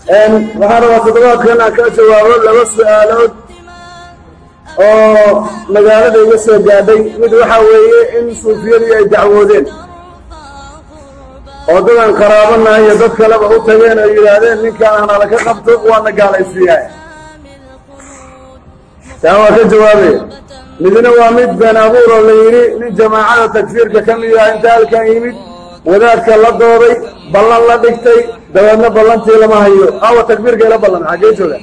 waxaan rabaa toddobaadkan aan ka jawaabo laba su'aalood oo magaalada iga soo gaadhay. Mid waxaa weeye in suufiyadii ay dacwoodeen. Oo dadan qaraabanahay iyo dad kaleba u tageen oo yidhaahdeen ninkaan hanala ka qabto waana gaalaysiiyaa taa waa ka jawaabaya midna waa mid been abuur oo la yidhi nin jamaacada takfiirka ka mid ah inta halkan yimid wadaadka la dooday ballan la dhigtay daweedna ballantii lama hayo. Aawa takbiirka ila ballan xaggee jooga?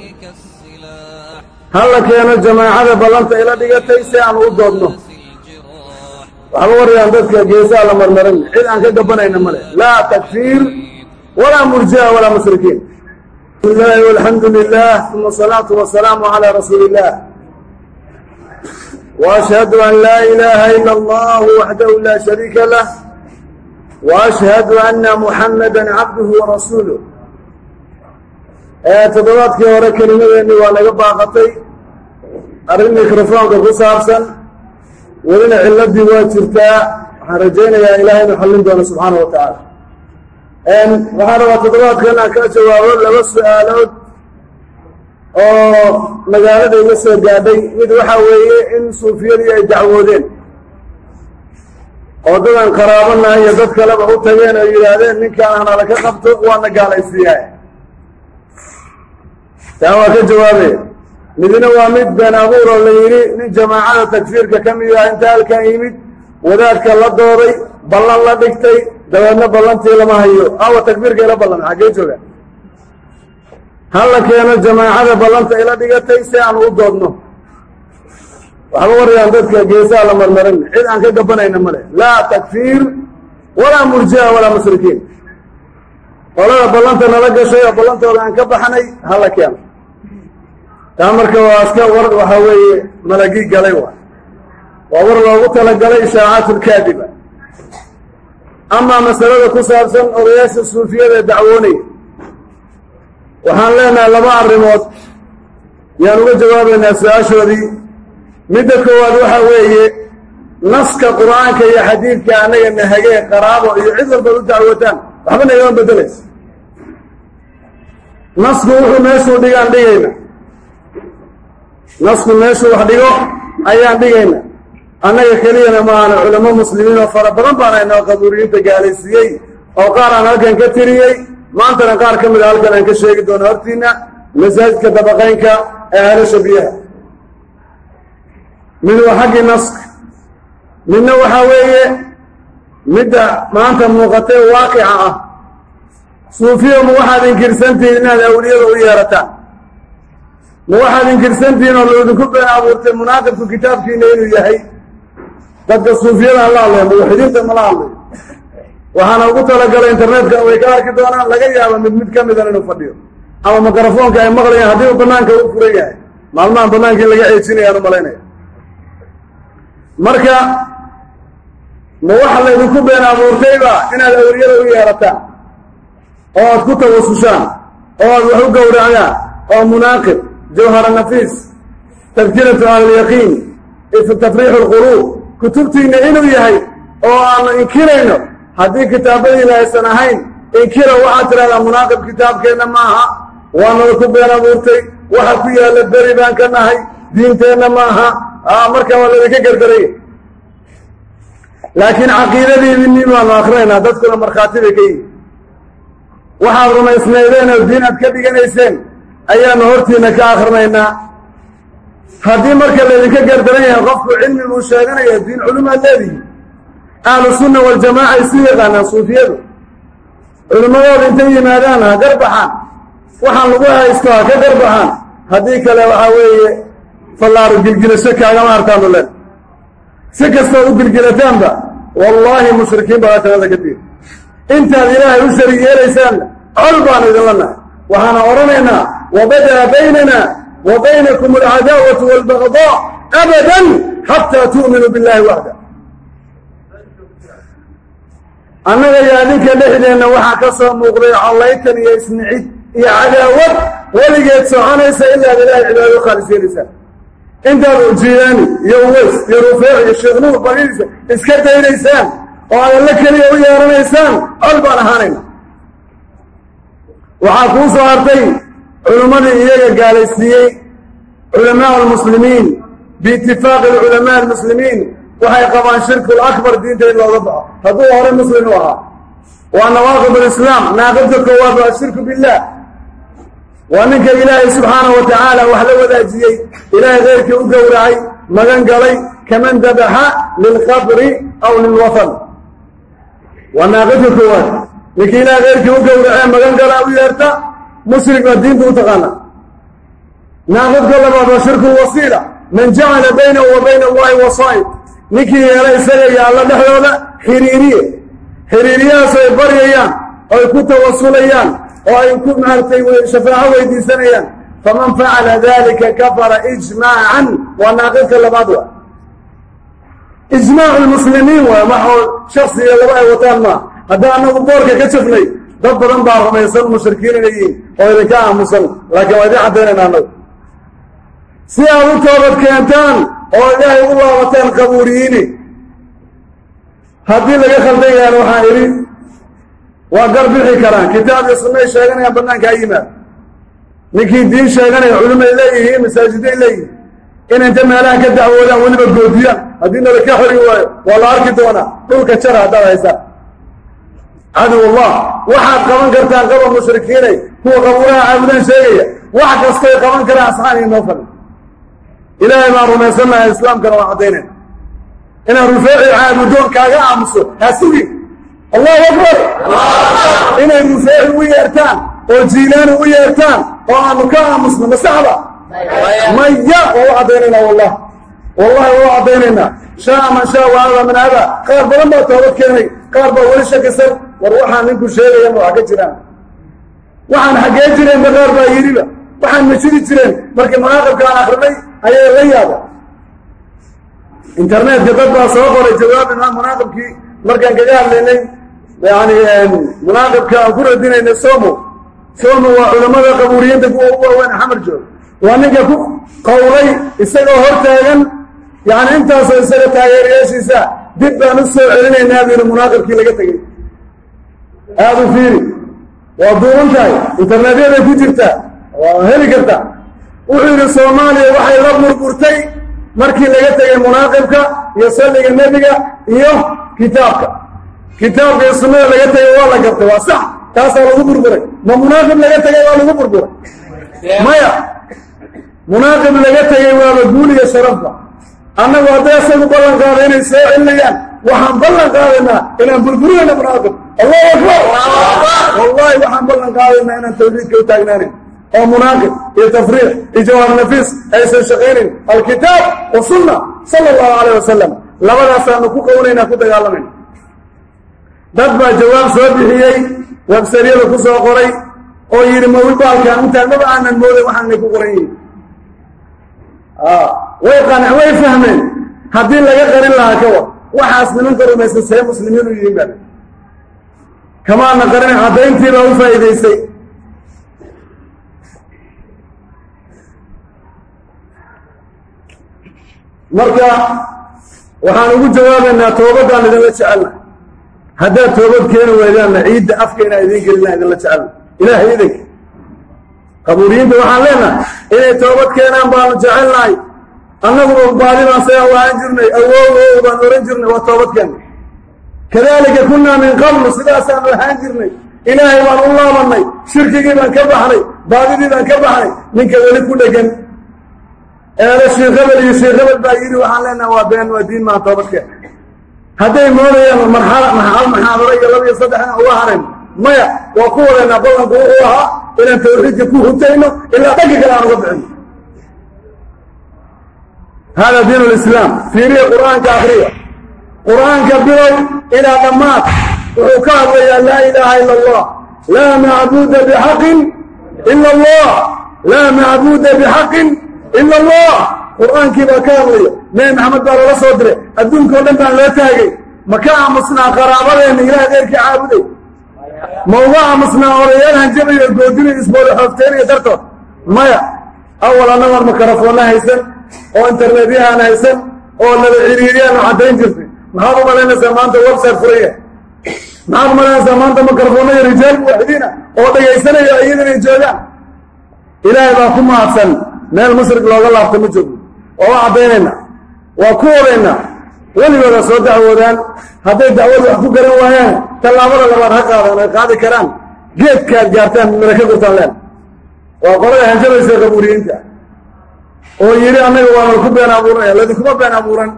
Hala keeno jamaacada ballanta ila dhigatay si aan u doodno? Waxba warayaan dadka geesaha la marmarin. Cid aan ka gabanayna male laa takfiir walaa murji'a walaa mushrikiin. Bismillaahi walxamdu lilah uma asalaatu wasalaamu calaa rasuuli illaah wa an laa ilaaha ila allah waxdahu laa shariika lah. وأشهد أن محمدا عبده ورسوله toddobaadkii hore kelimadeenni waa naga baaqatay arrin mikrofoonka ku saabsan welina ciladii waa jirtaa waxaan rajaynayaa ilahay inu xallin doono subxaana wa tacaala waxaan rabaa toddobaadkan aan ka jawaabo laba su'aalood oo magaalada iga soo gaadhay mid waxaa weeye in suufiyadii ay dacwoodeen oo dadan qaraabanahay iyo dad kaleba u tageen oo yidhaahdeen ninkaan hanala ka qabto waana gaalaysiiyaa taa waa ka jawaabaya midna waa mid been abuur oo la yidhi nin jamaacada takfiirka ka mid ah inta halkan yimid wadaadka la dooday ballan la dhigtay dabeedna ballantii lama hayo. Awa takfiirka ila ballan xaggee jooga? Ha la keeno jamaacada ballanta ila dhigatay si aan u doodno waxba warayaan dadka geesaha la marmarin. Cid aan ka gabanayna male laa takfiir walaa murji'a walaa mushrikiin. Qolada ballanta nala gashay oo ballantooda aan ka baxnay ha la keeno. Taa marka waa iska war waxaa weeye malagii galay waa. Waa war loogu talagalay ishaacaatu lkaadiba amaa masalada ku saabsan odayaasha suufiyada ee dacwoonaya waxaan leenahay laba arrimood. Yaan uga jawaabaynaa su'aashoodii midda koowaad waxaa weeye naska qur'aanka iyo xadiidka annaga nahagee qaraabo iyo cid walbaad u dacwataan waxba nagama beddelaysa nasku wuxuu meeshuu dhigaan dhigayna. Nasku meeshuu wax dhigo ayaan dhigayna. Annaga keliyana maahana culamo muslimiin oo fara badan baan haynoo qabuuriyiinta gaalaysiiyey oo qaar aan halkan ka tiriyey maantana qaar ka mida halkan aan ka sheegi doono hortiinna masaajidka dabaqaynka ee helasha biyaha mid waa xaggii naska midna waxaa weeye midda maanta muuqatee waaqica ah. Suufiya ma waxaad inkirsantihiin inaad awliyada u yeerataan? Ma waxaad inkirsantihiin oo laydinku been abuurtay munaaqibku kitaabkiina inuu yahay? Dadka suufiyada hala hadlaya muwaxidiinta mala hadlayo waxaana ugu talagalay internetka way ka arki doonaan laga yaaba mid mid ka midan inuu fadhiyo. Ama mikrofoonka ay maqlayaan haddii banaanka u furan yahay. Maalmahan banaanka in laga ceejinayaan u malaynaya marka ma waxa laydinku been abuurtayba inaad awliyada u yeerataan oo aad ku tawasushaan oo aad wax u gowracdaan oo munaaqib jawhara nafiis tadkiratu ahlilyaqiin tafriixu lquluub kutubtiinna inuu yahay oo aanu inkirayno haddii kitaabadiina aysan ahayn inkira waxaad tidhahdaa munaaqib kitaabkeenna maaha waanala ku been abuurtay waxa ku yaalla beri baan ka nahay diinteenna maaha marka waa laydinka gardaraya laakiin caqiidadiidinii baanu akrinaynaa dadkuna markhaati bay ka yihiin waxaad rumaysnaydeen oo diin aad ka dhiganayseen ayaanu hortiina ka akrinaynaa haddii marka laydinka gardaran yahay qofku cilmi buu sheeganaya diin culumaad leedihi ahlu sunna waljamaaca isu yaqaanaan suufiyadu. Culimmadooda intay yimaadaan ha garbaxaan. Waxaan lagu haysto ha ka garbaxaan. Haddii kale waxaa weeye fallaaru gilgilasho kaagama hartaanu len si kastood u gilgilataanba wallaahi mushrikiin baa talada ka tiir intaad ilaahay u sharig yeelaysaanna col baanu idinla nahay waxaana odhanaynaa wabadaa baynana wa baynakum alcadaawatu waalbagdaa abadan xataa tu'minuu billahi waxda annaga iyo adinka dhexdeenna waxaa ka soo muuqday collaytan iyo isnicid iyo cadaawad weligeed soconaysa ilaad ilaahay cibaado khaalis yeelaysaan intaad jiilaani iyo uweys iyo rufeec iyo sheekh nuur bariisa iska daynaysaan oo aad alla keliya u yeeranaysaan col baan ahaanayna waxaa kuu soo hartay culimmadii iyaga gaalaysiiyey culamaa almuslimiin biitifaaqi culamaa almuslimiin waxay qabaan shirku lakbar diinta in looga baxo hadduu hore muslim u ahaa waa nawaaqib alislaam naaqibka koowaad waa ashirku billaah waa ninka ilaahay subxaanahu wa tacaala wax la wadaajiyey. Ilaahay keyrkii u gowracay magan galay kaman dabaxa lilqabri aw lilwatan waa naaqibka koowaad. Ninka ilaahay keyrkii u gowracee magan gala u yeerta mushrik baa diinta u taqaana. Naaqibka labaad waa shirku wasiila. Man jacala baynahu wa bayna allahi wasaa'id ninkii yeelay isaga iyo alla dhexdooda xiriiriye. Xiriiriyahaas ay baryayaan oo ay ku tawasulayaan oo ay ku maaragtay shafaaco weydiisanayaan. Faman facala dalika kafara ijmaacan waa naaqibka labaad wa ijmaacu lmuslimiin waay maxoo shaksiga laba ay wataan maa haddaan anagu boorka ka jafnay dad badan baa rumaysan mushrikiin inay yihiin oo idinka aamusan laakiin waa idin caddaynayna annagu si aad u toobad keentaan oo ilaahay u laabateen qabuuriyiini haddii laga khaldan yahan waxaan idhi waa garbixi karaan. Kitaab iyo sunnay sheeganayaan bannaanka ha yimaad. Ninkii diin sheeganaya culimay leeyihiin masaajiday leeyihiin. In inta meelaha ka dacwoodaan weliba goodiyaan. Haddii nala ka xori waayo waa la arki doonaa. Dhulka jara haddaad haysaan cadowullah waxaad qaban kartaan qaba mushrikiinay. Kuwa qabuuraha caabudaan sheegaya. Wax kastay qaban karaan asxaan inoo fadhi. Ilaahay baan rumaysannahay islaamkana waa caddaynayna inaad rufeeci caabudoon kaaga aamuso ha sugin allahu akbar. Inay rufeeci u yeertaan oo jiilaani u yeertaan oo aanu ka aamusno masaxda. Maya. Waa u caddaynaynaa wallah wallahi waa u caddaynaynaa. Shaaa man shaa waada man hada qaar badan baa toobad keenay. Qaar baa weli shakisan war waxaan ninku sheegaya ma ka jiraan. Waxaan xaggee jireenba qaar baa yidhiba waxaan ma jiri jireen. Markii manaaqibka aan akrinay ayay la yaaba internetka dad baa soo qoray jawaab imaam munaaqibkii markaan kaga hadlaynay yani munaaqibka aan ku radinaynay somo somo waa culammada qabuuriyiinta kuwa u waaweyn xamar joog. Waa ninka ku qowlay isagoo hor taagan. Yani intaasoo isaga taageerayaashiisa dib baan u soo celinaynaa buu yidhi munaaqibkii laga tegey. Aada u fiiri. Waa duuban tahay internetyaday ku jirtaa waa heli kartaa wuxuu yidhi soomaaliya waxay la burburtay markii laga tegay munaaqibka iyo salliga nebiga iyo kitaabka kitaabka iyo sunnada laga tegay waa la gartay waa sax. Taasaa lagu burburay. Ma munaaqib laga tegay waa lagu burburay? Maya munaaqib laga tegay waaba guuliga sharafta annagu hadday asagu ballan qaada inay soo celinayaan waxaan ballan qaadaynaa inaan burburinayna munaaqib. Allahu akbar! Wallahi waxaan ballan qaadaynaa inaan tawxiidka u taagnaanayn oo munaaqib iyo tafriix iyo jawaab nafiis aysan shaqaynayn alkitaab wa sunna sala allahu calayh wasalam labadaasaanu ku qownaynaa ku dagaalamayna dad baa jawaab soo bixiyey websaryada ku soo qoray oo yidhi mawi baalkan intaan maba aanan mooday waxaanay ku qoran yihiin way qanac way fahmeen. Haddii laga qarin lahaa ka war waxaas nimanka rumaysan see muslimiin u yihiin baa. Kamaana qarin caddayntii baa u faa'iidaysay marka waxaan ugu jawaabaynaa toobaddaan idinla jecelna haddaad toobad keeni weydaanna ciidda afka inaan idiin gelina idinla jecelna ilaahay idinka qabuuriyiinta waxaan leenahay inay toobad keenaan baanu jecelnahay annaguba baadibaan sagaa waahan jirnay awow baan ohan jirnay waa toobad keena kadaalika kunnaa min qablu sidaasaanu ahaan jirnay. Ilaahay baan u laabannay shirkigii baan ka baxnay baadidii baan ka baxnay ninka weli ku dhegan. Eele sheekh hebel iyo sheekh hebel baa yidhi waxaan leenaha waa been waa diin maa toobadkeen hadday moodayaan maxaadaro iyo laba iyo saddexna uga harayn maya waa ku wadaynaa ballanku wuxuu ahaa inaan tawxiidka ku hutayno ilaa dhanka kale aan uga bixino hada diin lislaam fiiriya qur'aanka akriya qur'aanka bilow ilaa dhammaad. Wuxuu ka hadlayaa laa ilaaha ila allah laa macbuuda bixaqin ila allah laa macbuuda bixaqin ila allah. Qur'aankii baa ka hadlaya nebi maxamed baa lala soo diray. Adduunkao dhan baan loo taagay. Ma ka aamusnaa qaraabadeenna ilaah deerkii caabuday? Ma uga aamusnaa odayaal hanjabayo goodinayo isboole xoogteynayo dartood? Maya awal annagoon makarafoonna haysan oo internetyahaan haysan oo naba ciriiriyaanu caddayn jirtay. Maxaad u malaynaysaa maanta website furaya? Maxaad u malaynaysaa maanta makarafoonna iyo rijaal muwaxidiina oo dhagaysanayo iyada inay joogaan? Ilaahay baa ku mahadsan. Meel mushrik looga laabto ma joogo waa u caddaynayna waa ku odaynaa weligooda soo dacwoodaan. Hadday dacwadu wax ku garan waayaan tallaabada labaad ha qaadaan ay qaadi karaan. Geedkaad gaartaan mira ka gurtaan leen waa qolada hanjabaysa qabuuriyiinta oo yidhi annaga waana ku been abuuranaya ladinkuma been abuuran.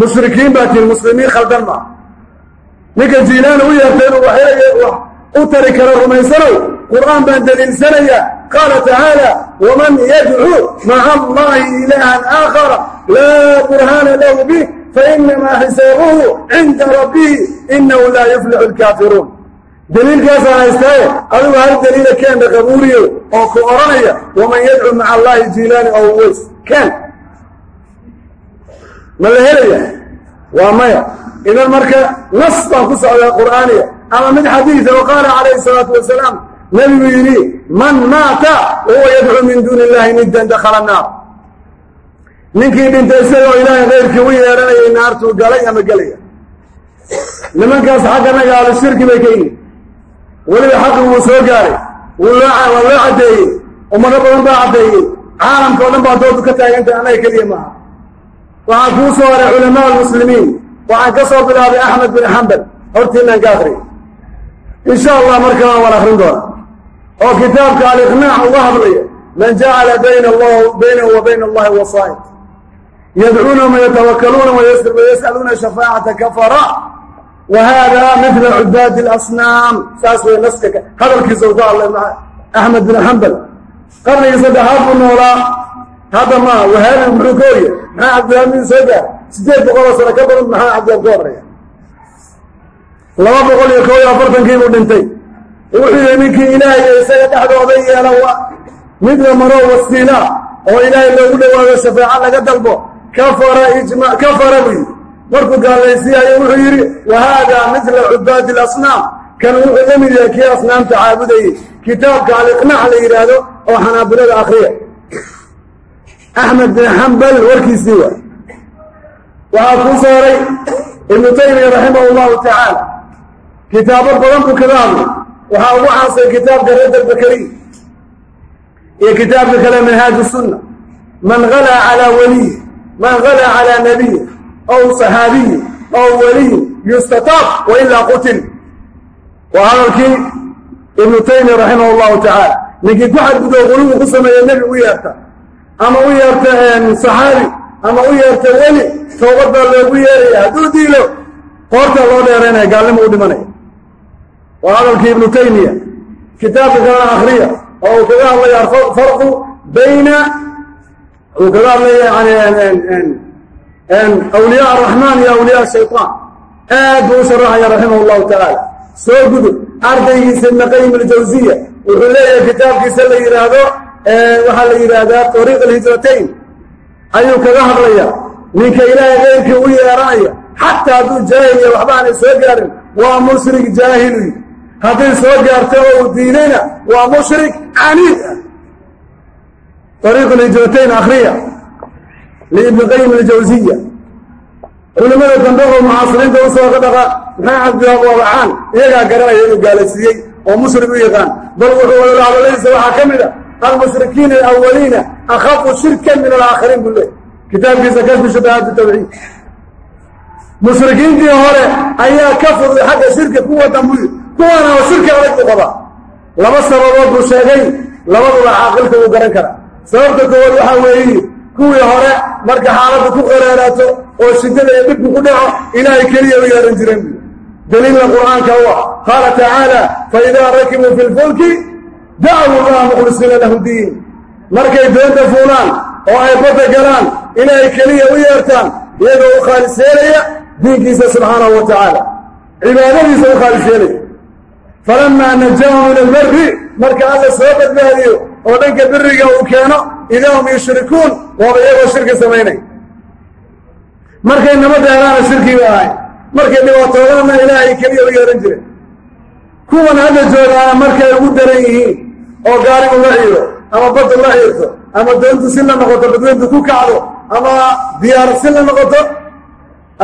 Mushrikiin baa tihin muslimiin khaldan maa ninka jiilaana u yeertay inuu wax u tari karo rumaysanow qur'aan baan daliilsanaya qaala tacaala waman yadcuu maca allahi ilaahan aakhara laa burhaana lahu bih fainamaa xisaabuhu cinda rabbihi inahu laa yuflixu lkaafiruun daliilkaasaan haystaaye adigu hal daliila keenda qabuuriyo oo ku odhanaya waman yadcuu maca allaahi jiilaani oo weys keen ma la helaya waa maya idan marka nas baan ku socdaa qur'aaniya ama mid xadiida oo qaala calayhi salaatu wasalaam nebigu yidhi man maata wahuwa yadcuu min duuni illahi niddan dakhala naar ninkii dhintay isagoo ilaahay kayrkii u yeedhanayay naartuu galay ama gelaya. Nimankaas xagganaga ahlu shirki bay ka yihiin weliba xaqi wuu soo gaaray. Wuu loo waa loo caddeeyey. Ummado badan baa caddeeyey. Caalamka o dhan baa doodu ka taagantay annaga keliya maaha. Waxaan kuu soo haray culamaa almuslimiin. Waxaan ka soo bilaabay axmed bin xambal hortiinaan ka akriyay insha allah markana waan akrin doona oo kitaabka aliqnaac uga hadlaya man jacala bayna allah baynahu wa bayna allahi wasaa'id yadcuunahum wayatawakkaluuna wayas'aluuna shafaacata kafara. Wa hada midla cubaadi alasnaam. Saas way naska hadalkiisa u ka hadlay axmed bin xambal qarnigii saddexaad buu noolaa hadda maa wahaabi muxuu ka orya maxaa cabdilaamiin soo gaar siddeed boqoloo sano ka badan maxaa cabdilaam ka horreeya laba boqol iyo kow iyo afartankii buu dhintay wuxuu ninkii ilaahay isaga dhexdooda yeela mid la maro wasiila oo ilaahay loogu dhawaado shafaaco laga dalbo. Kafara kafara buu yidhi. Markuu gaalaysiiyayo wuxuu yidhi wa haadaa midla cubaadi alasnaam kan wuxuu la mid yahay kii asnaamta caabudayey kitaabka aliqnaac la yidhaahdo oo xanaabilada akriya axmed bin xambal warkiisii waay. Waxaa kuu sooray ibnu taymiya raximah allahu tacaala kitaabo badan buu kaga hadlay waxaa ugu caasay kitaabka radd albakariy iyo kitaabka kale minhaaju sunna. Man halaa calaa waliy man halaa calaa nabiy ow saxaabiyi ow waliy yustataab wa ilaa qutil. Waa hadalkii ibnu taymiya raximah allahu tacaala. Ninkii ku xadgudo qulugu ku sameeya nebi u yeerta ama u yeerta saxaabi ama u yeerta weli toobad baa loogu yeeraya. Hadduu diilo qoortaa loo dheeraynaya gaalnimo u dhimanaya waa hadalkii ibnu taymiya kitaabka kalena akhriya oo uu kaga hadlaya farqu bayna uu kaga hadlaya yani awliyaa araxmaan iyo awliyaa shaytaan. Aad buu u sharaxaya raximah allahu tacaala soo gudub ardaygiisa ibna qayim aljawsiya wuxuu leeyahay kitaabkiisa la yidhaahdo waxaa la yidhaahdaa طariiq alhijratayn ayuu kaga hadlaya ninka ilaahay keyrkii u yeeranaya xataa hadduu jaahil ya waxba aanay soo gaarin waa mushrik jaahiluy hadday soo gaarto oo uu diidayna waa mushrik caniid ah. Ariiq alhijratayn akhriya liibni qayim aljawsiya culimmada dambe oo mucaasiriinta u soo ka dhaqa maxaa cabdiwaab waabacaan iyagaa garanaya inuu gaalaysiiyey oo mushrik u yaqaan. Bal wuxuu wada hadaladiisa waxaa ka mid a almushrikiina alawaliina akhafu shirkan min alaakhariin buu leey kitaabkiisa kashfu shubahaati tawxiid mushrikiintii hore ayaa ka fuday xagga shirka kuwa dambuy kuwaana shirki adag u qabaa laba sababood buu sheegay labaduba caaqilka wuu garan karaa. Sababta koowaad waxaa weeye kuwii hore marka xaaladdu ku qaraaraato oo shiddada iyo dhibku ku dhaco ilaahay keliya u yeehan jireen buu. Daliilna qur'aanka u ah qaala tacaala faidaa rakibuu fi lfulki dacwu llaha mukhlisiina lahu diin. Markay doonta fuulaan oo ay badda galaan ilaahay keliya u yeertaan iyagoo u khaalis yeelaya diinkiisa subxaanahu wa tacaala cibaadadiisa u khaalis falamaa najahum min alberi marka alla soo badbaadiyo oo dhanka beriga uu keeno idaa hum yushrikuun waaba iyagoo shirki samaynay markay nabadda helaana shirkii ba ahay. markay dhibaatoodana ilaahay keliya u yeehan jireen kuwan hadda joogaana markay ugu daran yihiin oo gaarigu la xiiro ama baddu la xiirto ama doontu si la noqoto badweyntu ku kacdo ama diyaarad si la noqoto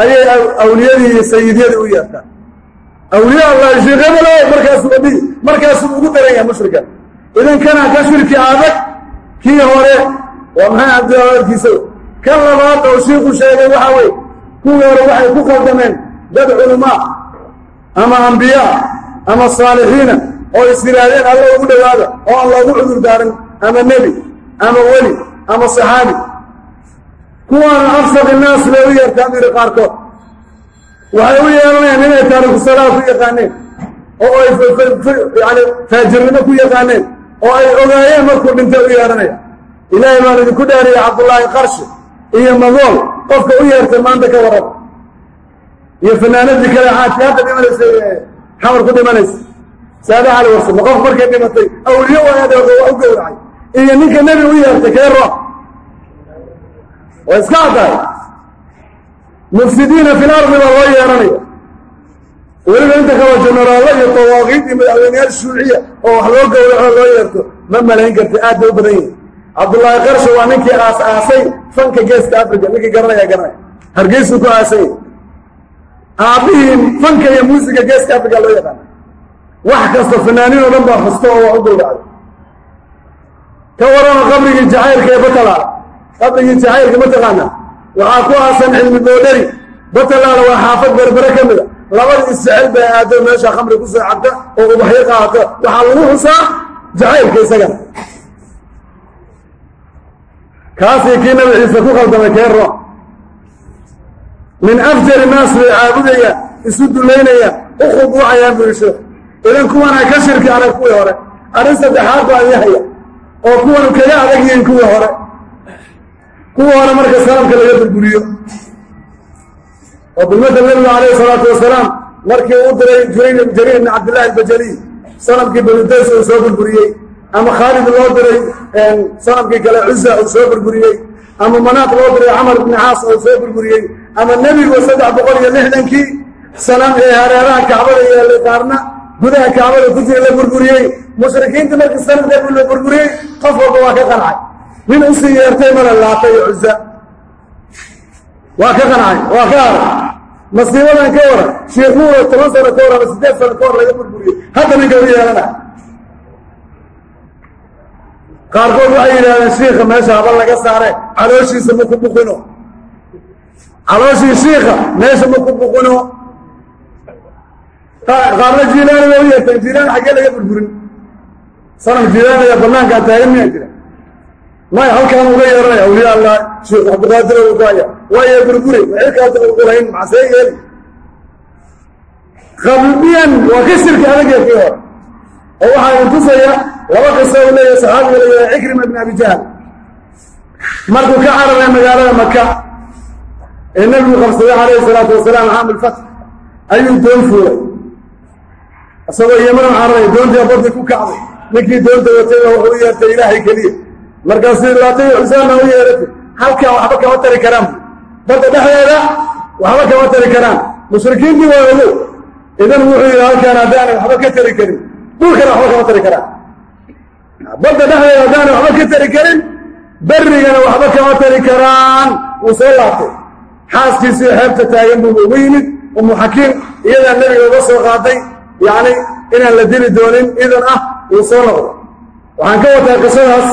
ayay awliyadii iyo sayidyadii u yeertaan awliya allah sheekh hebelo markaasuu adhihi markaasuu ugu daran yahay mushrikan idan kana ka shirki adag kii hore waa maxay abdiarkiisa kan labaad oo shiiku sheegay waxaa weye kuwii hore waxay ku khaldameen dad culamaa ama ambiyaa ama saalixiina oo is yidhaahdeen alla ugu dhowaada oo aan loogu cudur daarin ama nebi ama weli ama saxaabi. Kuwaana afsaq innaas bay u yeertaan yidhi qaarkood waxay u yeelanayaan inay taariku salaa ku yaqaaneen oo ay yani faajirnimo ku yaqaaneen oo ay ogaayeen markuu dhintay u yeehanaya ilaahay baan idinku dhaariyey cabdullaahi qarshi iyo magool qofka u yeertay maanta ka warraba iyo fanaanadii kale xaadki hadda dhimanaysa xamar ku dhimanaysa. Saada cali warsame qof markay dhimatay awliyo waayadeedo waa u gowracay. Iyo ninka nebi u yeertay kee roox waa iska caddahay mufsidiina fil ardi baa loo yeeranaya weliba inta kaba jenaraallo iyo tawaaqiid iyo madaxweyneyaal shuuciya oo wax loo gowraco loo yeerto ma malayn karta aad bay u badan yihiin cabdullaahi qarsho waa ninkii aas aasay fanka geeska africa ninkii garanaya garanaya hargeysuu ku aasay. Aabbihii fanka iyo muusiga geeska africa loo yaqaana wax kasta fanaaniin oo dhan baa xusto oo wax u gowracday ka warama qabrigii jacaylka ee batalaala qabrigii jacaylka mataqaana waxaa ku aasan cilmi boodhari batalaala waa xaafad berbere ka mida labada isjecel bay aado meesha khamri ku soo cabta oo ubaxyo qaata. Waxaa lagu xusaa jacaylka isagana kaasii kii nabi ciise ku khaldamay kee rooc? Min afjari naas bay caabudayaan isu dulaynayaan u khuduucayaan buu sheekh. Idan kuwanaa ka shirki adag kuwii hore. Arrin saddexaad baa yahaya oo kuwanu kaga adag yihiin kuwii hore hore marka salaamka laga burburiyo oo bilmada nebigu calayhi salaatu wasalaam markii u diray jurayn jariir ibni cabdillahi albajaliy sanamkii banudays uu soo burburiyey ama khaalid loo diray sanamkii kale cuza uu soo burburiyey ama manaaq loo diray camar ibni caas uu soo burburiyey ama nebigu saddex boqol iyo lixdankii sanam ee hareeraha kacbada yeelay qaarna gudaha kacbada ku jira la burburiyey. Mushrikiinta markii sanamkeedu la burburiyey qof walba waa ka qancay nin u sii yeertay mala laata iyo cuza waa ka qancay waa ka haray masiibadan ka waran shiikhuura toban sano ka hor ama siddeed sano ka hor laga burburiyey. Hadda ninka u yeelana. Qaarkood waxay yidhahdeen shiika meesha haba laga saare calooshiisa ma ku buqino calooshii shiika meesha ma ku buqino qaarna jiilaani way u yeerteen. Jiilaan xaggee laga burburin. Sanam jiilaan ayaa banaankaa taagan miyaa jira may halkaan uga yeeranaya awliya allah sheekh cabdiqaadir uu kaaya waayo burburi maxirkaasa ulayn maxsee yeeli qalbiyan waa ka shirki adag ee kii hore oo waxaa idin tusaya laba qiso uu leeyahay saxaabiga leeyahay cikrima ibn abi jahl. Markuu ka cararay magaalada maka ee nebigu qabsaday calayhi salaatu wasalaam caam ilfatx ayuu doon fuulay. Isagoo yeman cararay doontii badii ku kacday. Ninkii doonta watayba wuxuu u yeertay ilaahay keliya markaasuu laatay xusaanna u yeeratay halkan waxba kama tari karaan. Badda dhexdeeda waxba kama tari karaan. Mushrikiintii waa ogow. Idan wuxuu yidhi halkaan haddaanay waxba ka tari karin. Dhulkana waxba kama tari karaan. Badda dhexdeeda haddaanay waxba ka tari karin berrigana waxba kama tari karaan. Wuu soo laabtay. Xaaskiisii xeebta taagan buu ugu yimid. Umu xakiim iyadaa nebiga uga soo qaaday yacni inaan la dili doonin idan ah wuu soo noqday. Waxaan ka wataa qisadaas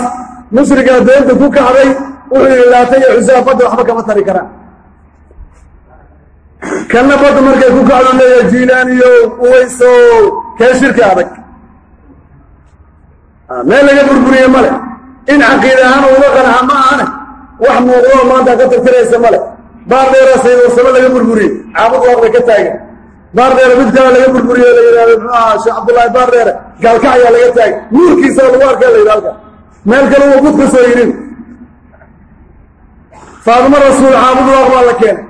mushrigaa doonta ku kacday wuxuu yidhi laata iyo xusaa badda waxba kama tari karaan kanna badda markay ku kacdu leeyahay jiilaaniyo uweyso kee shirki adag? Meel laga burburiye male in caqiid ahaan uga qanca ma ahane. Wax muuqdoo maanta ka tirtiraysa male baar dheera sayd warsamo laga burburiyey caabud waaqda ka taagan. Baar dheere mid kale laga burburiye la yidhahdo muxuu ahaa sheekh cabdullaahi baar dheere gaalkacyaa laga taagay. Nuurkiisa lagu arkay la yidhi halka meel kale uu gud ka soo yidhin faadimo rasuul caabud waaq baa la keenay.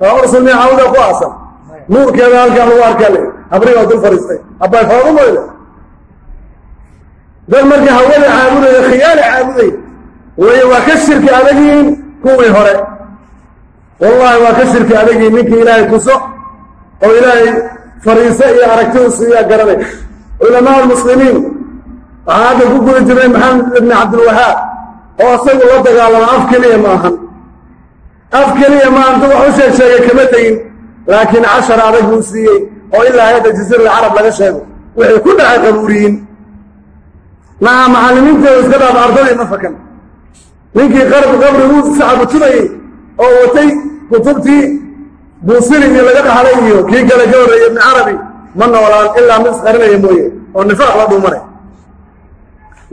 Faadimo rasuul miya caabuda ku aasan nuurkeeda halkaan lagu arkaa la habrigaa dul fadhiistay abbay faadimoyle dad markii hawada caabudaya khiyaali caabudaya way waa ka shirki adagiin kuwii hore. Wallaahi waa ka shirki adagiin ninkii ilaahay tuso oo ilaahay fariiso iyo aragti u siiyaa garanay culamaa almuslimiin waxaan hadda ku guri jirnay maxamed ibni cabdilwahaab oo isagu la dagaalama af keliya ma ahan. Af keliya ma ahan du wax u sheeg sheegay kama tegin laakiin cashar adag buu siiyey oo ilaa hayadda jasiira alcarab laga sheego waxay ku dhacay qabuuriyiin maca macallimiintooda iska dhaaf ardadii ma fakan. Ninkii qabriguu saxabutunayey oo watay kutubtii buusiri iyo laga dhaxlay iyo kii kale ka horreeyey ibni carabi ma noolaan ilaa mid isqarinaya mooye oo nifaaq la dhuumanay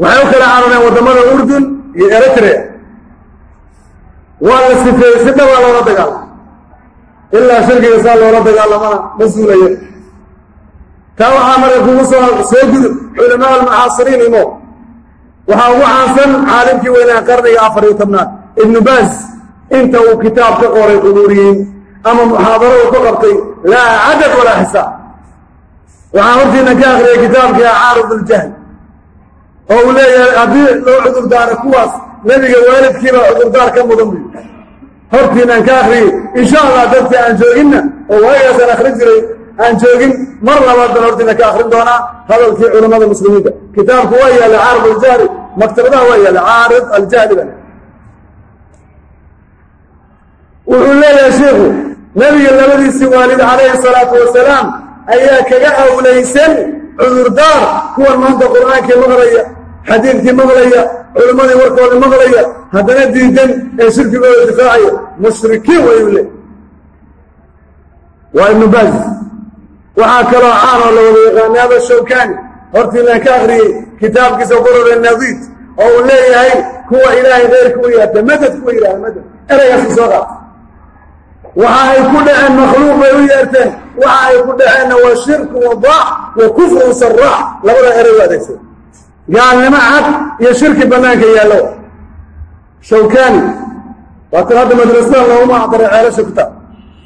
waxay u kala carareen waddamada urdun iyo eritrea waa la sifeeyey si dhawaa loola dagaalama ilaa shirkiga saa loola dagaalamana ma suulayo. Taa waxaa marka kugu soo soo gudub culamaa almucaasiriin imo. Waxaa ugu caansan caalimkii weynaa qarniga afar iyo tobnaad ibnu baas inta uu kitaab ka qoray qubuuriyiin ama muxaadaro uu ka qabtay laa cadad walaa xisaab. Waxaan hortiina ka akriyay kitaabkii caarud aljahl oo uu leeyahay haddii loo cudurdaaro kuwaas nebiga waalidkiibaa cudurdaar ka mudan buy hortiinaan ka akriyey insha allah dadkii aan jooginna oo waagaasaan akrin jiray aan joogin mar labaad baan hortiina ka akrin doonaa hadalkii culammada muslimiinta. Kitaabku waa yaalla caarid aljahli maktabadaha waa yaalla caarid aljahli baa wuxuu leeyahay shiikhu nebiga labadiisii waalid calayhi salaatu wasalaam ayaa kaga awlaysan cudurdaar kuwan maanta qur'aankii maqlaya xadiidkii maqlaya culimmadii warkoodii maqlaya haddana diidan ee shirkigooda difaacaya mushrikiin wayuu le. Waa ibnu baaz. Waxaa kaloo caan oo la wada yaqaanay aba shawkani. Hortiinaan ka akriyey kitaabkiisa qurure nadiid oo uu leeyahay kuwa ilaahay keyrka u yeerta madad kuwa yidhaha madad. Eraygaasku soo qaata waxa ay ku dhaceen makhluuq bay u yeerteen. Waxa ay ku dhaceenna waa shirku wadaac wa kufrun saraax labada eray u adeegsada gaalnimo cad iyo shirki bannaanka yaallo. Shawkani waa tan hadda madrasada looguma aqdaray ceelasha ku taal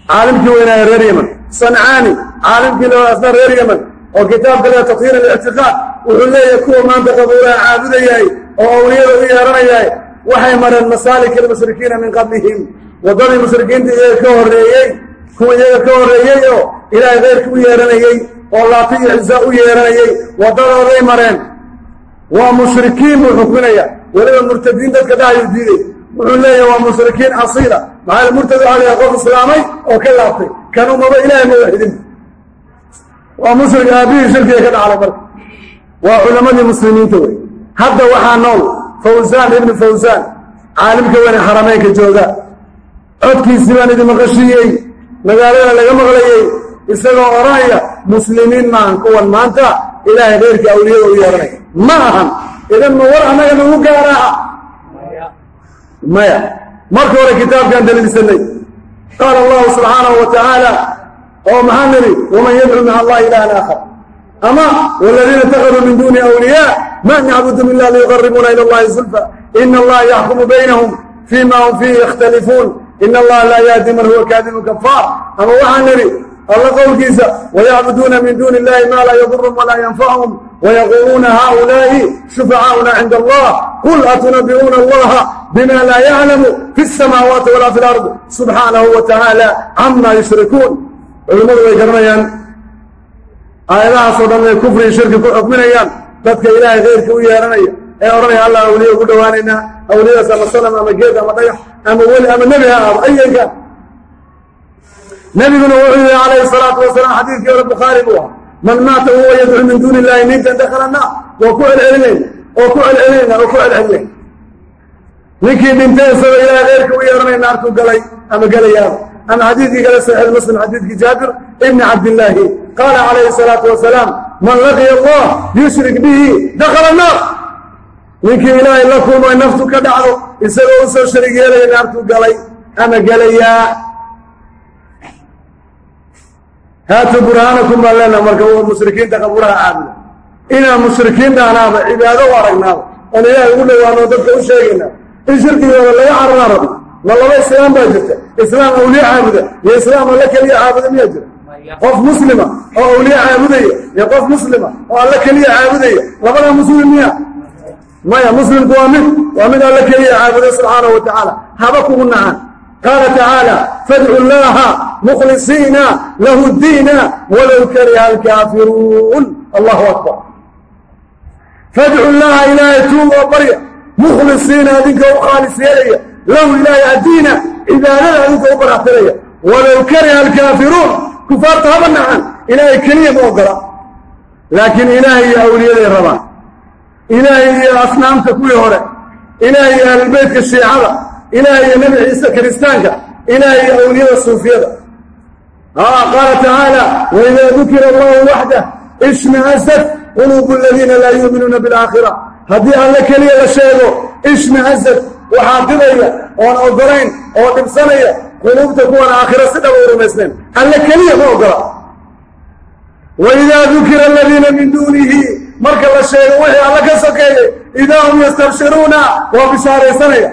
caalimkii weynaaye reer yeman sancaani caalimkii laasna reer yeman oo kitaabka le tathiir alictiqaad wuxuu leeyahay kuwa maanta qabuuraha caabudayahay oo awliyada u yeeranayahay waxay mareen masaalik almushrikiina min qablihim. Waddadii mushrikiinta iyaga ka horreeyey kuwa iyaga ka horreeyey oo ilaahay keyrka u yeeranayey oo laati iyo cisaa u yeeranayey waddadooday mareen waa mushrikiin buu xukminaya weliba murtadiin dadka dhahayuu diiday wuxuu leeyahay waa mushrikiin asiila. Maxaa murtad waxaa layahay qof islaamay oo ka laabtay. Kan umaba ilaahay ma waxidin waa mushrik aabihii shirkiga ka dhaclay marka. Waa culammadii muslimiinta wey. Hadda waxaa nool fawsaan ibnu fawsaan caalimka weyne xarameynka jooga. Codkiisii baan idin maqashiiyey magaalada laga maqlayey isagoo odhanaya muslimiin maahan kuwan maanta ilaahay keyrka awliyada u yeeranaya ma ahan. Idan ma war annaga nagu gaaraaha maya. Marka hore kitaabkaan daliilsanay. Qaala allahu subxaanahu wa tacaala oo maxaa nidhi waman yadcu maca allahi ilahan aakhar. Ama waladiina itakaduu min duuni awliyaa ma nacbudum ila liyuqaribuuna ila allahi zulfa. Ina allaha yaxkumu baynahum fima hum fiihi yakhtalifuun ina allaha laa yahdi man huwa kaadibun kafaar ama waxaa nidhi alla qowlkiisa wayacbuduuna min duuni illahi maa laa yadurum walaa yanfachum wayaquuluuna haulaa'i shufacaauna cinda allah qul atunabi'uuna allaha bima laa yaclamu fi اsamaawaati walaa fi lard subxaanahu wa tacaala cama yushrikuun. Culimmadu way garanayaan aayadahaasoo dhan ay kufri shirki ku xukminayaan. Dadka ilaahay keyrka u yeeranaya ee odhanaya allah awliya ugu dhowaanaynaa awliyadaas ama sanam ama geed ama dhagax ama weli ama nebi ha aado ayankan nebiguna wuxuu yihi calayhi salaatu wasalaam xadiidkii hore bukhaari buu ahaa man maata wahuwa yadcu min duuni illahi ninkan dakhala naar waa ku celcelinayna oo ku celcelinayna oo ku celcelinayna ninkii dhintay isagoo ilaahay keyrka u yeeranaya naartuu galay ama gelayaaba ama xadiidkii kale saxiix muslim xadiidkii jaabir ibni cabdillaahi qaala calayhi salaatu wasalaam man laqiya allah yushrik bihi dakhala naar ninkii ilaahay la kulmay naftu ka dhacdo isagoo u soo sharig yeelaya naartuu galay ama gelayaa haatuu burhaanakum baan leenaha marka mushrikiinta qabuuraha caabuda inaan mushrikiin dhahnaaba cibaado u aragnaaba oon ilaahay ugu dhowaano dadka u sheegaynaa in shirkigooda laga carara rabi ma laba islaam baa jirta. Islaam awliye caabuda iyo islaam alla keliya caabuda miyaa jira? Qof muslima oo awliye caabudaya iyo qof muslima oo alla keliya caabudaya labada muslim miya maya muslimku waa mid waa mid alla keliya caabuda subxaanahu wa tacaala. Haba kugu nacaan qaala tacaala fadcu llaha mukhlisiina lahu diina walow kariha alkaafiruun allahu akbar fadcu llaha ilaahay tuug oo barya mukhlisiina adinka u khaalis yeelaya lahu ilaahay addiina cibaadada adinka u baraxtiraya walow kariha alkaafiruun kufaarta haba nacan ilaahay keliya ma ogola laakiin ilaahay iyo awliyaday rabaan ilaahay iyo asnaamta kuwii hore ilaahay iyo ahlulbeytka shiicada ilaahay iyo nebi ciise kiristaanka ilaahay iyo awliyada suufiyada qaala tacaala waidaa dukira allahu waxdah ishmihasad quluubu aladiina laa yuuminuuna bilaakhira haddii alle keliya la sheego ishmihasad waxaa didaya oon ogolayn oo dhibsanaya quluubta kuwan aakhira si dhaba u rumaysnayn alle keliya ma ogola waidaa dukira aladiina min duunihi marka la sheego wixii alle ka sokeeyey idaa hum yastabshiruuna waa bishaaraysanaya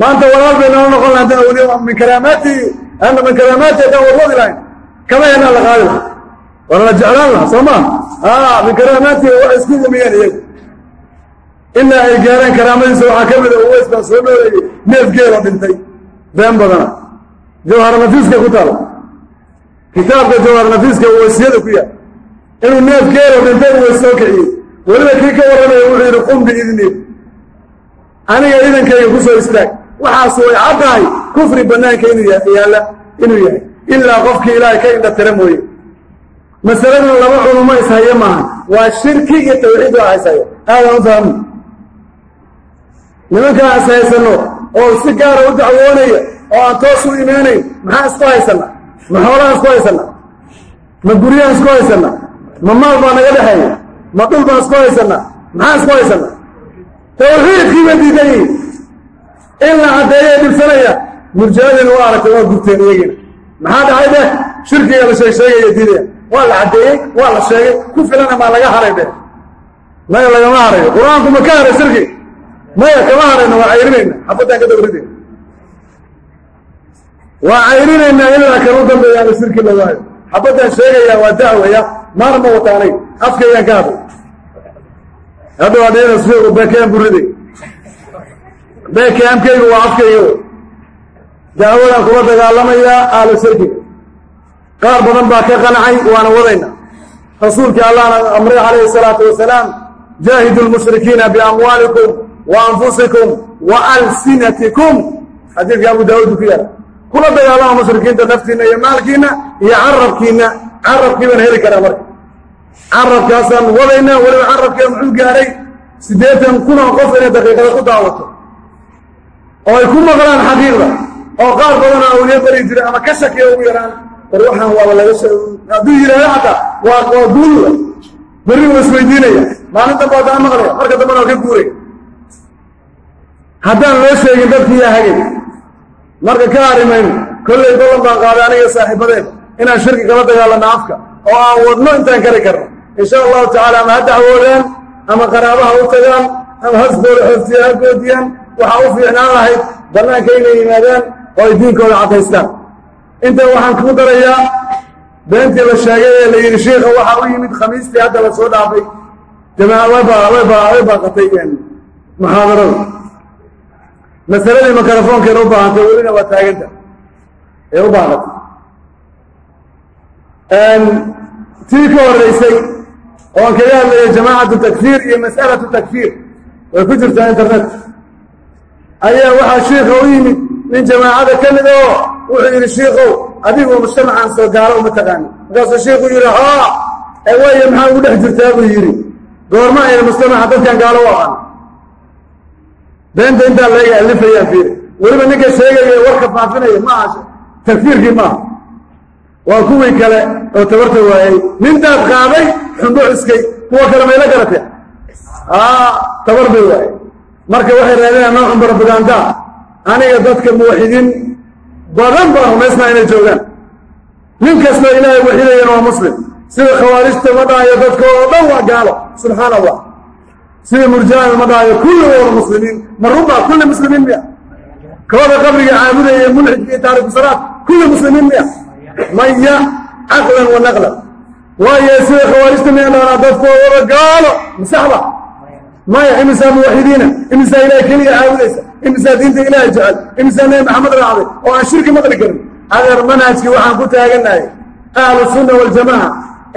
maanta walaal bay nala noqon laha awliya min karaamaatihi ana min karaamaati haddaan warwadi lahayn kama heenaa la qaadi laha waana la jeclaan laha soo maa min karaamaatihi waxay isku lumiyeen iyagu. Ilaa ay gaareen karaamadiisa waxaa ka mida uweys baa soo nooleeyey neef geelo dhintay. Been badana. Jawhar nafiiska ku taala kitaabka jawhar nafiiska uweysyada ku yaal. Inuu neef geelo dhintay uweys soo kiciyey. Weliba kii ka warramaya wuxuu yidhi qum biidni aniga idankayga ku soo istaag waxaas way caddahay kufri bannaanka inuu yahay ilaa qofkii ilaahay ka indha tira mooye. Masaladuna laba culumo ishaye maaha waa shirki iyo tawxiid waa ishayo aadan u fahmi nimankaa is haysanno oo si gaara u dacwoonaya oo aan toos u imaanayn maxaa isku haysanna? Ma xoolahaan isku haysanna? Ma guryahaan isku haysanna? Ma maal baa naga dhexeeya? Ma dhul baan isku haysanna? Maxaa isku haysanna? Tawxiidkii ba diidan yihiin in la caddeeyay dhibsanaya murjiadina waa aragtay waa gubteen iyagiina maxaa dhacay dheh shirkiga la sheegsheegaya diidaya waa la caddeeyey waa la sheegay ku filana maa laga haray dheh maya lagama harayo qur'aanku ma ka haray shirki maya kama harayna waa cayrinayna xafaddaan ka dawridayna waa cayrinaynaa ilaa kan u dambeeya ama shirki la waayo xabaddaan sheegayaa waa dacwaya maana ma wataanay afkaygaan ka hadlay hadda waa dhina suuqu beekeen buriday beekaamkaygu waa afkayga wey dacwadaan kula dagaalamayaa ahlu shirkiga qaar badan baa ka qancay waana wadayna. Rasuulkii allahna amray calayhi salaatu wasalaam jaahidu lmushrikiina biamwaalikum wa anfusikum wa alsinatikum. Xadiidka abu daawuud ku yaalla kula dagaalama mushrikiinta naftiinna iyo maalkiinna iyo carabkiinna carabkii baan heli karaa marka. Carabkaasaan wadaynaa weliba carabkiia muxuu gaaray? Siddeetan kunoo qof inay daqiiqada ku daawato oo ay ku maqlaan xaqiiqda oo qaar badanoo awliye bari jira ama ka shakiya ugu yaraan war waxaan waaba laga hadduu yidhahdo xataa waa waa guuda berri uu isweydiinaya maalin damba haddaan maqlaya marka dambana waa ka guuraya haddaan loo sheegin dadkii yaa hagay marka ka harimayno kollay ballan baan qaaday aniga saaxiibadeed inaan shirki kala dagaalanno afka oo aan wadno intaan kari karno. Insha allahu tacaala ama ha dacwoodaan ama qaraabaha u tagaan ama hasbooda xortiya ha goodiyaan waxaa u fiicnaan lahayd bannaanka inay yimaadaan oo ay diinkooda caddaystaan intan waxaan kuu darayaa beentii la sheegay ee la yidhi shiikha waxaa u yimid khamiistii hadda la soo dhaafay. Way baaqatay muxaadarada masaladii mikrofoonkeena u baahantay welina waa taaganta. Ee u baaqatay tii ka horraysay oon kaga hadlaya jamaacatu takfiir iyo mas'alatu takfiir way ku jirtaa internet ayaa waxaa shiikha u yimid nin jamaacada ka mid oo wuxuu yidhi shiikow adigu mujtamacaan soo gaalo uma taqaani markaasuu shiikhuu yidhi haa ee waayo maxaa ugu dhex jirtaa? Buu yidhi goorma ayna mujtamaca dadkan gaalo u aqaan beenta intaa laga alifayaan fiiri weliba ninka sheegaya warka faafinaya ma aha takfiirkii maaha waa kuwii kale oo tabarta waayey nintaad qaaday xumbo xuskay kuwa kale mayla garatee tabar bay waayey marka waxay raadinayaan noocan barabagaandaa aniga dadka muwaxidiin badan baa rumaysnaa inay joogaan. Nin kastoo ilaahay waxidayana waa muslim. Sida khawaarijta ma dhahayo dadka oo dhan waa gaalo subxaan allah sida murjaada ma dhahayo kulli wada muslimiin. Ma runbaa kulli muslimiin miya. Kooda qabriga caabudaya ee mulxidka iyo taariku salaad kulli muslimiin miya. Maya caqlan wa naqlan. Waayo sida khawaarijta miya dhahanaa dadka oo wada gaalo masaxba maya imisaa muwaxidiina imisaa ilahay keliya caabudaysa imisaa diinta ilaahay jecel? Imisaa nebi maxamed raacday? Oo aan shirki maqli karin. Adeer manhajkii waxaan ku taagannahay ahlu sunna waljamaca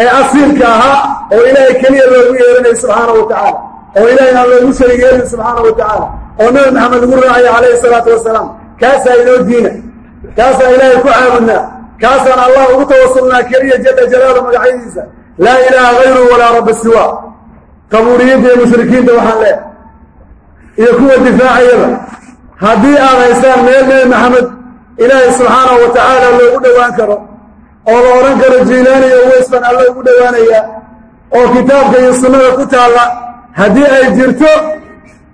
ee asiilka ahaa oo ilaahay keliya loogu yeeranayo subxaana wa tacaala oo ilaahay aan loogu sharig yeelin subxaana wa tacaala oo nebi maxamed ugu raacaya calayhi salaatu wasalaam kaasaa inoo diina kaasaa ilaahay ku caabudnaa kaasaan allah ugu tawasulnaa keliya jala jalaalu magacyadiisa laa ilaaha hayru walaa rabba siwa qabuuriyiinta iyo mushrikiinta waxaan leehay iyo kuwa difaacayaba haddii aad haystaan meel nebi maxamed ilaahay subxaanahu wa tacaala loogu dhowaan karo oo la odhan karo jiilaani iyo uweys baan alla ugu dhowaanayaa oo kitaabka iyo sunnada ku taalla haddii ay jirto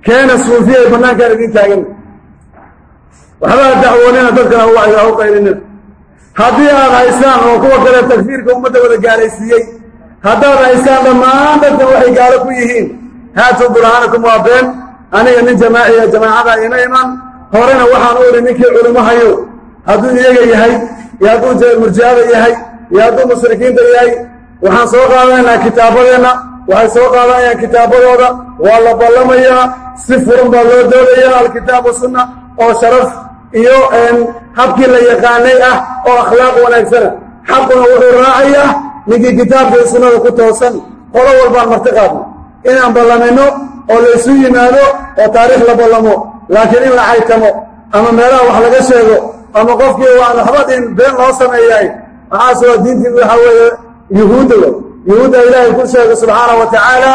keena suufiya ay bannaankaan idiin taagan. Waxbaa dacwoonina dadkana wacga u qaylinina haddii aad haysaan oo kuwa kale takfiirka ummadda wada gaalaysiiyey haddaad dhammaan dadkan waxay gaalo ku yihiin. Haatuu burhaanakum waa been. Aniga nin jamaaciya jamaacada ima iman. Horena waxaan u idhi ninkii culimo hayo hadduu iyaga yahay iyo hadduu murji'ada yahay iyo hadduu mushrikiinta yahay waxaan soo qaadanaynaa kitaabadeenna waxay soo qaadanayaan kitaabadooda. Waa la ballamayaa si furan baa loo doodayaa alkitaab wasunna oo sharaf iyo habkii la yaqaanay ah oo akhlaaq wanaagsana xaquna wuxuu raacayaa ninkii kitaabka iyo sunnada ku toosan qolo walbaan marti qaadno. Inaan ballamayno oo laysu yimaado oo taariikh la ballamo laakiin in la caytamo ama meelaha wax laga sheego ama qofkii waan waxba dhin been loo sameeyaay maxaase waa diintii waxaa weeye yuhuudda wey yuhuudda ilaahay ku sheegay subxaanah wa tacaala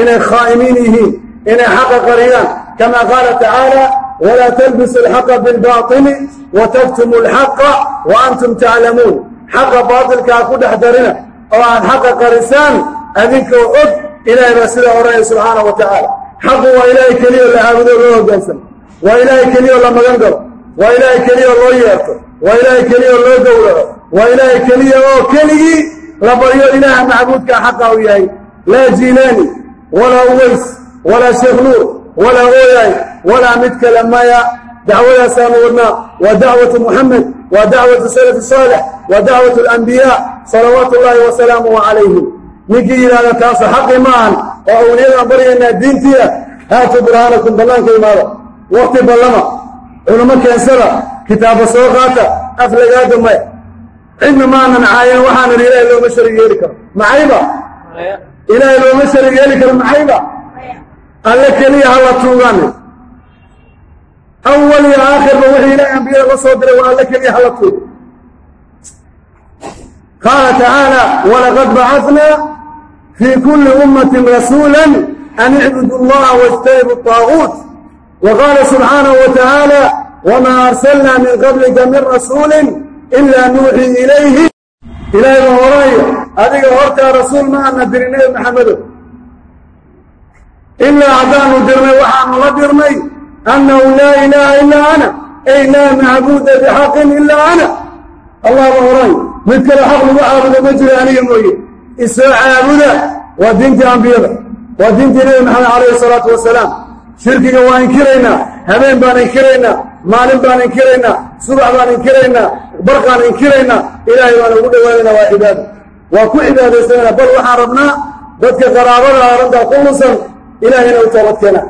inay khaa'imiin yihiin inay xaqa qariyaan. Kama qaala tacaala walaa talbisu alxaqa bilbaatili wa taktumu alxaqa wa antum taclamuun xaqa baatilkaa ku dhex darina oo aad xaqa qarisaan adinkoo og ilaahay baa sidaa odhanaya subxaanah wa tacaala xaqu waa ilaahay keliyao la caabudo loo hogaansamo waa ilaahay keliyao la magan galo. Waa ilaahay keliya oo loo yeerto. Waa ilaahay keliya oo loo gowraco. Waa ilaahay keliya oo keligii la baryo ilaaha macbuudkaa xaqa u yahay. Laa jiilaani walaa uways walaa sheekh nuur walaa ooyaay walaa mid kale maya dacwadaasaanu wadnaa waa dacwatu muxamed waa dacwatu salafi saalix waa dacwatu alambiyaa salawaatu ullaahi wasalaamuhu calayhim ninkii yidhahda taasu xaqi ma ahan oo awliyadaan baryaynaa diintiia haatuu burhaanakum bannaanka imaada wakti ballama culamo keensada kitaaba soo qaata aflagaada maya cidna maanan caayan waxaanan ilaahay looma sharig yeeli karo maxayba ilaahay looma sharig yeeli karo maxayba alle keliya hala tuugaane awal iyo aakhirba wixii ilaahay ambiyada la soo diray waa alle keliya hala tuugo qaala tacaala walaqad bacadnaa fii kulli ummatin rasuula an icbudu allaha wاjtanibu طaaguut wa qaala subxaanahu wa tacaala wmaa arsalnaa min qablika min rasuuli ilaa nuuxii ilayhi ilaahay baa odhanaya adiga hortaa rasuul ma ana dirin nebi maxamedo ilaa haddaanu dirnay waxaanu la dirnay annahu laa ilaaha ilaa ana ay laa macbuuda bixaqin ilaa ana allah baa odhanaya mid kale xaq lagu caabudo ma jiro aniga mooye isoo caabuda waa diintii ambiyada waa diintii nebi maxamed calayhi salaatu wasalaam shirkiga waa inkiraynaa habeen baan inkiraynaa maalin baan inkiraynaa subax baan inkiraynaa barqaan inkiraynaa ilaahay baan ugu dhowaanaynaa waa cibaado waa ku cibaadaysanayna bal waxaan rabnaa dadka qaraabada arrintaa ku inay u toobad keenaan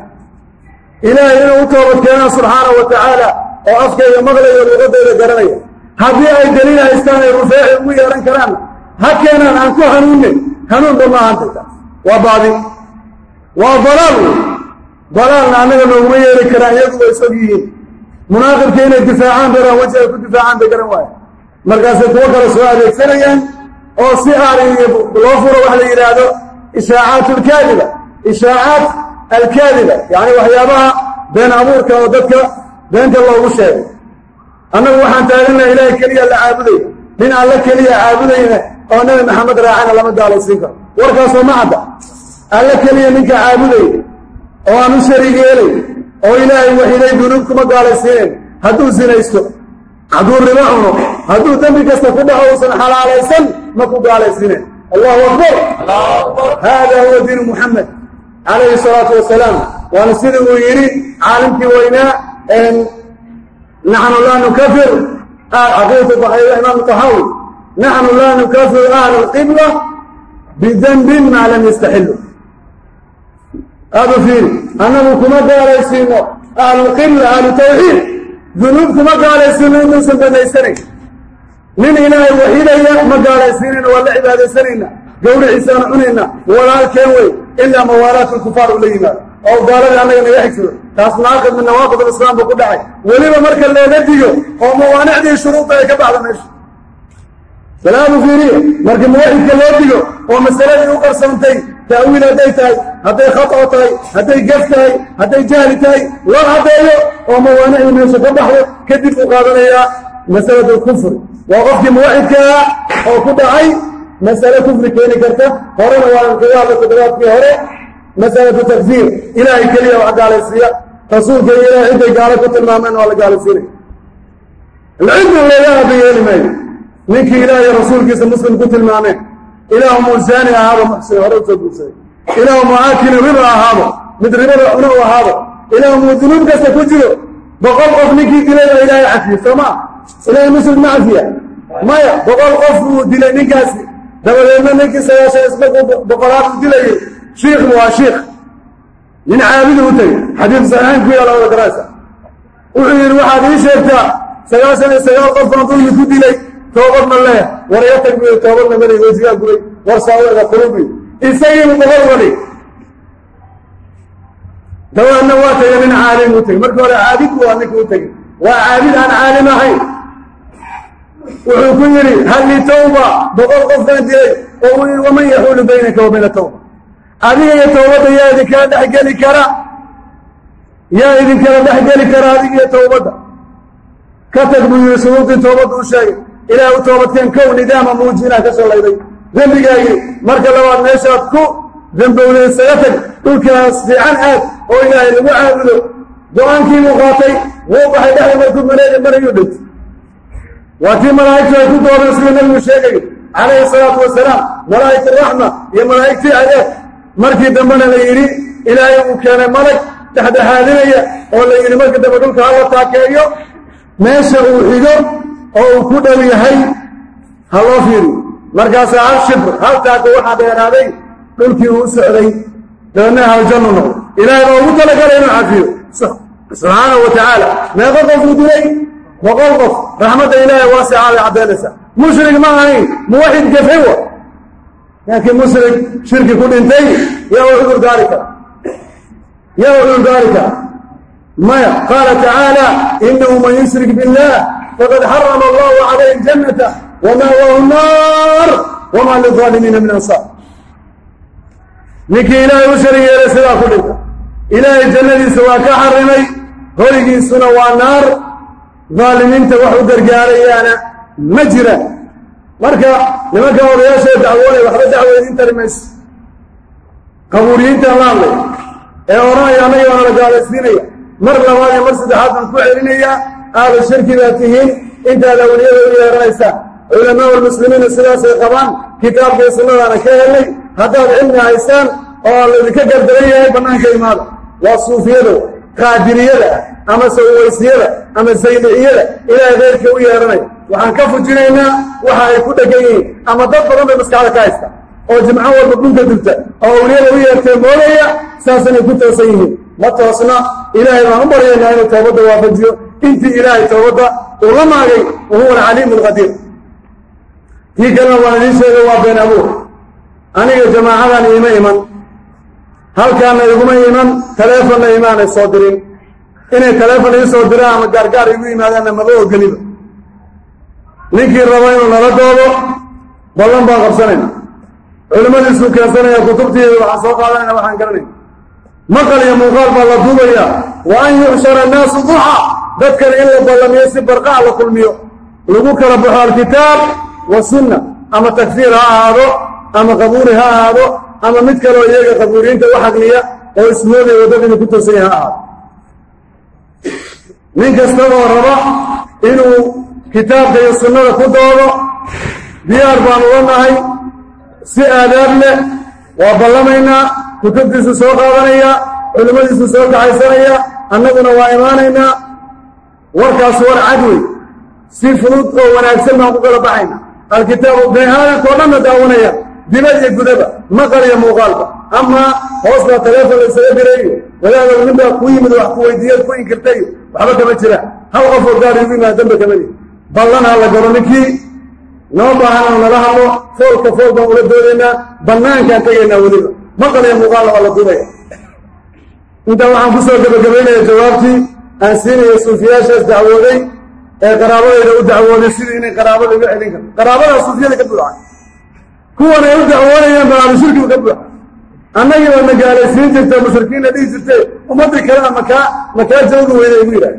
ilaahay inay u toobad keenaan subxaanahu wa tacaala oo afkayga maqlayo luqadayda garanaya. Haddii ay daliil haystaan ay rufeeci ugu yeehan karaan ha keenaan aan ku hanuunne hanuunba maahantayta waa baadi waa dalaal. Wey dalaalna annaga nooguma yeeri karaan iyagu way isog yihiin. Munaaqibka inay difaacaan baraan weji ay ku difaacaan bay garan waaya markaasay kuwo kale soo adeegsanayaan oo si aar loo furo wax la yidhaahdo ishaacaat alkaadiba ishaacaat alkaadiba yacni waxyaabaha been abuurka oo dadka beenta loogu sheegay. Annagu waxaan taagannaha ilaahay keliya la caabuday nin alla keliya caabudayna oo nebi maxamed raacana lama gaalaysiin karo. Warkaasoo ma cadda alla keliya ninka caabudaya oo aan u yeelay oo ilaahay waxiday dunuub kuma gaalaysiinayn hadduu sinaysto hadduu ribo cuno hadduu dembi kasta ku dhaco uusan xalaalaysan ma ku gaalaysiinayn allahu akbar! Haada huwa diinu muxamed calayhi salaatu wasalaam waana sida uu yidhi caalimkii weynaa naxnu laa nukafir. Caqiidatu imaam taxawi naxnu laa nukafir ahla alqibla bidembin maa lam yastaxilu aadu fiiri annagu kuma gaalaysiino ahlulqibla ahlu tawxiid. Dunuub kuma gaalaysiino inuusan banaysanayn nin ilaahay waxidaya ma gaalaysiinayna waa la cibaadaysanayna gawriciisaanu cunayna walaalkeen wey ilaa mawaalaatu lkufaar uu la yimaado oo gaaladii annaga naga xigsado taas naaqid min nawaaqid alislaam buu ku dhacay weliba marka looga digo oo mawaanicdii shuruudda ay ka baxda meesha balaabu fiiriya markii muwaxidka loo digo oo masaladii u qarsoontay ta'wiil hadday tahay hadday khato tahay hadday gaf tahay hadday jahli tahay loo caddeeyo oo mawaanicii meesha ka baxdo kadib u qaadanayaa masalatu kufri waa qofkii muwaxidkaa oo ku dhacay masale kufri keeni karta. Horena waan kaga hadla toddobaadkii hore. Masalatu takfiir ilaahay keliya wax gaalaysiiya rasuulka iyo ilahay cidday gaalo ku tilmaameen waa la gaalaysiinaya cidna looga aaba yeeli maayo ninkii ilaahay rasuulkiisa muslim ku tilmaameen. Ilaahu muusaani ahaaba muxsin hore u soo guursaday. Ilaahu mucaakina riba ahaabo. Mid ribada cuna u ahaabo. Ilaahu muu dunuub kasta ku jiro. Boqol qof ninkii dilay baa ilaahay cafiye soo maa ilaahay muslim ma cafiya. Maya boqol qof uu dilay ninkaasi dabadeedna ninkii sagaashan ismarkuu boqolaad dilayay shiikhnu waa shiikh nin caabidi u tegey xadiid saxiixayn ku yaalla wada garaasa wuxuu yidhi waxaad ii sheegtaa sagaashan iyo sagaal qof baan dulmi ku dilay. Toobad ma leeh war iga tag buy toobadna mali weysigaa gubay war saaweega kulubi isagiibu boqol wadi dabaedna waa tegey nin caalim u tegey markii hore caabid waa ninka u tegey waa caabid aan caalim ahayn wuxuu ku yidhi hal tawba boqol qof baan dilay oo uu yidhi waman yaxuulu baynaka wa bayna tawba. Adiga iyo towbadda yaa idinkala dhexgeli kara. Yaa idinkala dhexgeli kara adiga iyo towbadda ka tag buu yidhi shuruudii toobadda u sheegay. Ilaah u toobadkeen kow nidaama muujinaa ka shallayday dembigaagii marka labaad meeshaad ku dembowday isaga tag dhulkaas fiican aad oo ilaahay lagu caabudo. Go'aankii qaatay wuu baxay dhexda markuu maleega marayuu dhintay waa tii malaa'igtu ay ku doodeen siduu nabigu sheegayo calayhi salaatu wasalaam malaa'igtu raxma iyo malaa'igtii cadaab markii dambena la yidhi ilaahay uu keenay malag dhexdhexaadinaya oo la yidhi markii dambe dhulka hala taakeeyo meesha uu xigo oo uu ku dhow yahay ha loo fiiriyo markaasaa hal shibr hal taako waxaa dheeraaday dhulkii uu socday dabeedna haljannu noqdo. Ilaahay baa ugu talagalay inuu cafiyo subxaanahu wa tacaala meeqo qof uu dilay boqol qof raxmadda ilaahay waaseca bay caddaynaysaa mushrig ma ahayn muwaxid gafiwa laakiin mushrig shirki ku dhintay yaa u cudurdaari kara yaa u cudurdaari kara maya qaala tacaala inahu man yushrik biاllah faqad xarama allahu calayh aljannata wamaawahu naar wamaa lilظaalimiina min ansaar ninkii ilaahay u sharig yeelay sidaa ku dhinta ilaahay jannadiisa waa ka xarimay horigiisuna waa naar daalimiinta wax u gargaarayaana ma jiraan marka nimanka odayaashee dacwoonay waxba dacweydin tari mayso. Qabuuriyiintaan la hadlay ee odhanaya annaga waana la gaalaysiinaya mar labaad iyo mar saddexaad ku celinayaa ahlu shirki baa tihiin intaad awliyada u yeeranaysaan culamaa ulmuslimiina sidaasay qabaan kitaabkii sunnadaana ka helnay haddaad cilmi haysaan oo laydinka gardaran yahay bannaanka imaada. Waa suufiyada qaadiriyada ama sawaysiyada ama saydiciyada ilaahay keyrka u yeeranay waxaan ka fujinaynaa waxa ay ku dhegan yihiin ama dad badan bay maskaxda ka haysta oo jimco walba dhulka dugta oo awliyada u yeertee moodaya saasanay ku toosan yihiin. Ma toosna ilaahay baan u baryaynaa inuu toobadda waafajiyo. Intii ilaahay toobadda uu la maagay wa huwa alcaliimu alqadiir tii kalena waan idiin sheegay waa been abuur. Aniga jamaacadan iima iman halkaana iguma iman taleefonna imaanay soo dirin. Inay taleefon ii soo diraan ama gaargaar igu yimaadaanna maba ogeliba ninkii rabo inuu nala doodo ballan baan qabsanayna culimmadiisuu keensanaya kutubtiieda waxaan soo qaadanayna waxaan garanayna maqal iyo muuqaal baa la duubayaa wa an yuxshara annaasu duxa dadkan in la ballamiyo si barqac la kulmiyo. Lagu kala baxo alkitaab wa sunna ama takfiir ha ahaado ama qabuuri ha ahaado ama mid kaleo iyaga qabuuriyiinta u xaqliya oo ismoodaya waddada inuu ku toosan yahay ha ahaado nin kastagoo raba inuu kitaabka iyo sunnada ku doodo diyaar baan uga nahay si aadaab leh waa ballamaynaa kutubtiisu soo qaadanaya culimmadiisu soo kaxaysanaya annaguna waa imaanaynaa. Warkaas war cad wey si fudud oo wanaagsan baan ku kala baxayna alkitaabu beehaadankaoo dhanna daawanaya dibad iyo gudaba maqal iyo muuqaalba amaa hoosbaa taleefon la isaga dirayo wadaadaba nin baa ku yimid wax ku weydiiyaad ku inkirtayo waxba kama jiraan hal qof oo gaar igu yimaada damba kama yihi ballan ha la galo ninkii noo baahan nala hadlo foolka fool baan ula doodaynaa bannaankaan tegaynaa weliba. Maqal iyo muuqaalna waa la duubaya intaa waxaan ku soo gebagabaynaya jawaabtii aan siinayo suufiyaashaas dacwooday ee qaraabadayda u dacwooday sidii inay qaraabada iga celin karto qaraabadaa suufiyada ka buuxa kuwan ay u dacwoonayaan balaanu shirkigu ka buuxa annagii baa magaalaysiin jirta mushrikiinna dhihi jirtay ummaddii kalena makaa makaa jawgi weyda igu yidhaah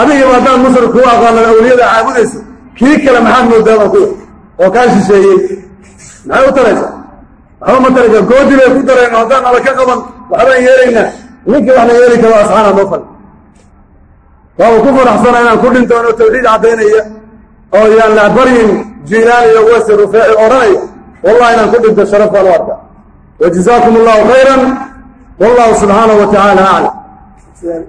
adigiiba haddaan mushrik kuu aqaanad awliyada caabudayso kii kale maxaad moodaa baan ku yidhi oo kaa shisheeyey. Maxay u taraysaa? Waxba ma taraysaa. Goodi bay ku dareen haddaan nala ka qaban waxbaan yeelaynaa. Ninkii wax la yeeli karo asxaana noo fal waa uu ku faraxsana inaan ku dhintoon oo tawxiid caddaynaya oo yaan la baryin jiilaan iyo wese rufeeci odhanaya wallahi inaan ku dhinto sharaf baan u arkaa. Wa jazaakum allahu khayran. Wallahu subxaanahu wa tacaala aclam